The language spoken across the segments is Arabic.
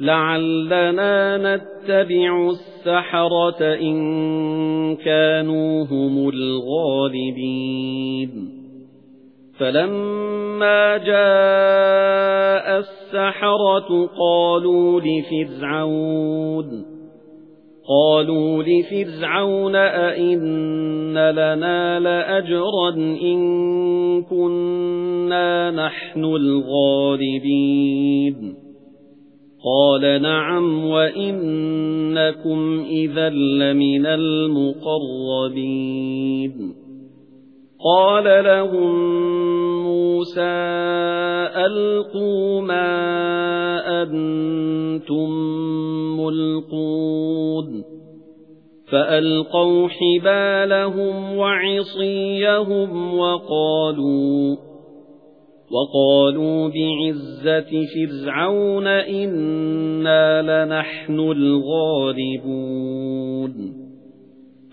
لَعَلَّنَا نَتَّبِعُ السَّحَرَةَ إِن كَانُوا هُمُ الْغَالِبِينَ. فَلَمَّا جَاءَ السَّحَرَةُ قَالُوا لِفِرْعَوْنَ قَالُوا لِفِرْعَوْنَ أَئِنَّ لَنَا لَأَجْرًا إِن كُنَّا نَحْنُ الْغَالِبِينَ. قَالَ نَعَمْ وَإِنَّكُمْ إِذًا لَّمِنَ الْمُقَرَّبِينَ. قَالَ لَهُم مُوسَى أَلْقُوا مَا أَنتُم مُّلْقُونَ. فَأَلْقَوْا حِبَالَهُمْ وَعِصِيَّهُمْ وَقَالُوا وَقَالُوا بِعِزَّةِ فِرْعَوْنَ إِنَّا لَنَحْنُ الْغَالِبُونَ.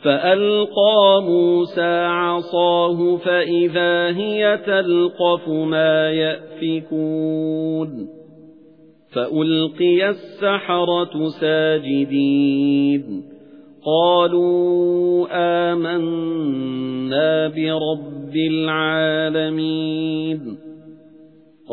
فَأَلْقَى مُوسَى عَصَاهُ فَإِذَا هِيَ تَلْقَفُ مَا يَأْفِكُونَ. فَأُلْقِيَ السَّحَرَةُ سَاجِدِينَ. قَالُوا آمَنَّا بِرَبِّ الْعَالَمِينَ.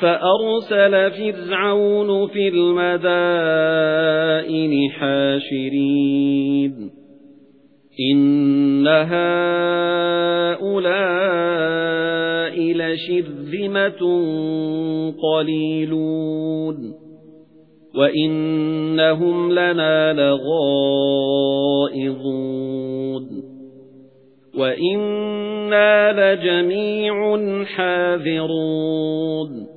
فَأَرْسَلَ فِرْعَوْنُ فِي الْمَدَائِنِ حَاشِرِينَ. إِنَّ هَؤُلَاءِ لَشِرْذِمَةٌ قَلِيلُونَ. وَإِنَّهُمْ لَنَا لَغَائِظُونَ. وَإِنَّا لَجَمِيعٌ حَاذِرُونَ.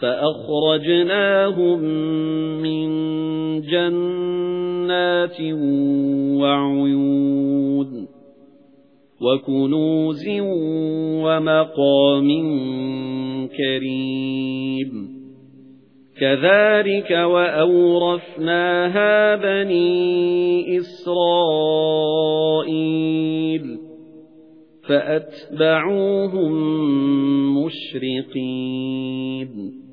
فَأَخْرَجْنَاهُمْ مِنْ جَنَّاتٍ وَعُيُونٍ وَكُنُوزٍ وَمَقَامٍ كَرِيمٍ. كَذَلِكَ وَأَوْرَثْنَاهَا بَنِي إِسْرَائِيلَ فَأَتْبَعُوهُم مُشْرِقِينَ.